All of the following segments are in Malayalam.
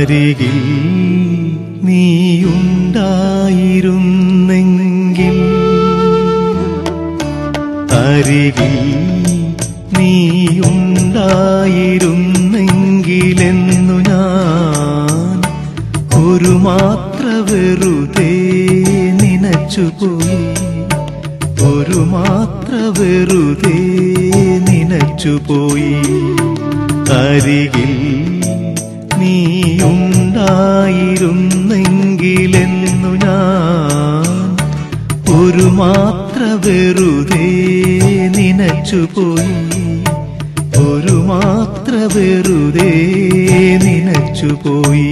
അരികിൽ നീയുണ്ടായിരുന്നെങ്കിൽ അരികിൽ നീയുണ്ടായിരുന്നെങ്കിലെന്നു ഞാൻ ഒരു മാത്ര വെറുതെ നനച്ചുപോയി. ഒരു മാത്ര വെറുതെ നനച്ചുപോയി. അരികിൽ നീയുണ്ടായിരുന്നെങ്കിലെന്നു ഞാൻ ഒരു മാത്ര വെറുതെ നിനച്ചുപോയി. ഒരു മാത്ര വെറുതെ നനച്ചുപോയി.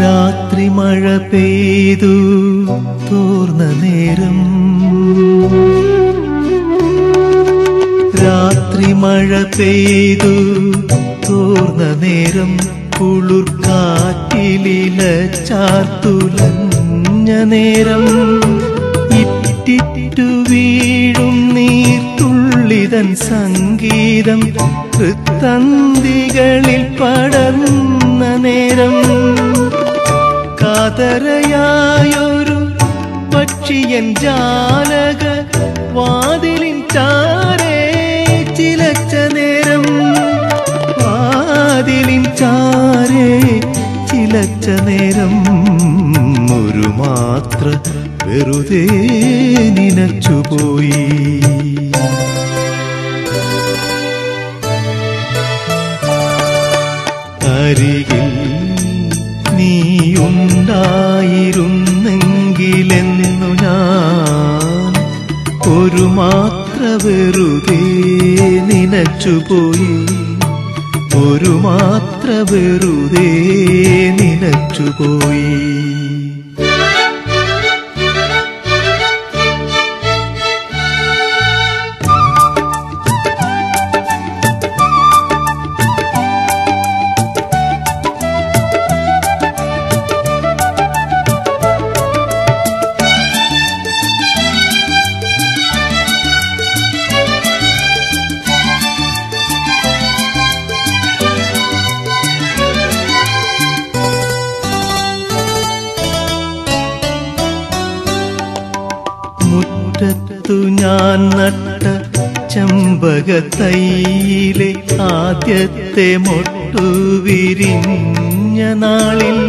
രാത്രി മഴ പെയ്തു. തോർന്ന നേരം. രാത്രി മഴ പെയ്തു. തോർന്ന നേരം. കുളിർ കാറ്റിലില ചാർത്തുലഞ്ഞ നേരം. ഇറ്റിറ്റു വീഴും നീർത്തുള്ളിതൻ സംഗീതം. കൃത്തന്തികളിൽ പടർന്ന നേരം. കാതരയായൊരു പക്ഷിയൻ ജാലക വാതിലിൻ ചാരേ ചിലച്ച നേരം വാതിലിൻ ചാരേ ചിലച്ച നേരം ഒരു മാത്ര വെറുതെ നിനച്ചുപോയി. നീയുണ്ടായിരുന്നെങ്കിലെന്നു ഞാൻ ഒരു മാത്ര വെറുതെ നിനച്ചുപോയി. ഒരു മാത്ര വെറുതെ നിനച്ചുപോയി. മുറ്റത്തു ഞാൻ നട്ട ചെമ്പകത്തൈയിലെ ആദ്യത്തെ മൊട്ടു വിരിഞ്ഞ നാളിൽ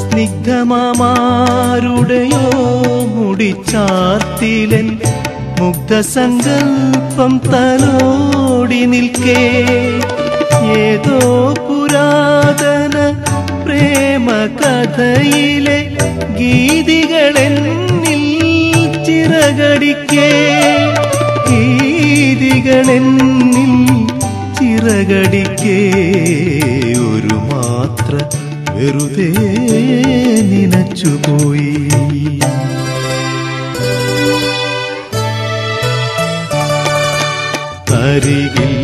സ്നിഗ്ധമാരുടെയോ മുടിച്ചാർത്തിലൻ മുഗ്ധസങ്കൽപ്പം തലോടി നിൽക്കേ. ഏതോ പുരാതന പ്രേമ കഥയിലെ ഗീതികളെന്നിൽ ചിറകടിക്കേ. ഗീതികളെന്നിൽ ചിറകടിക്കേ. ഒരു മാത്ര വെറുതെ നിനച്ചുപോയി. അരികിൽ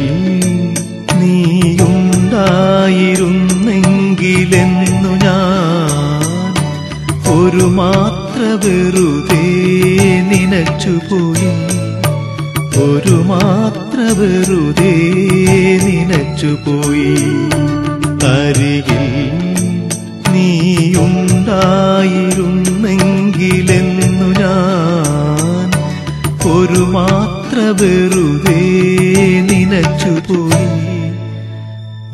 നീയുണ്ടായിരുന്നെങ്കിലെന്നു ഞാൻ ഒരു മാത്ര വെറുതെ നിനച്ചുപോയി ഒരു മാത്ര വെറുതെ നിനച്ചുപോയി അരികിൽ നീയുണ്ടായിരുന്നെങ്കിലെന്നു ഞാൻ ഒരു മാത്ര വെറുതെ നിനച്ചുപോയി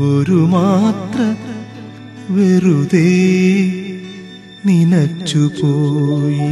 ഒരു മാത്ര വെറുതെ നിനച്ചുപോയി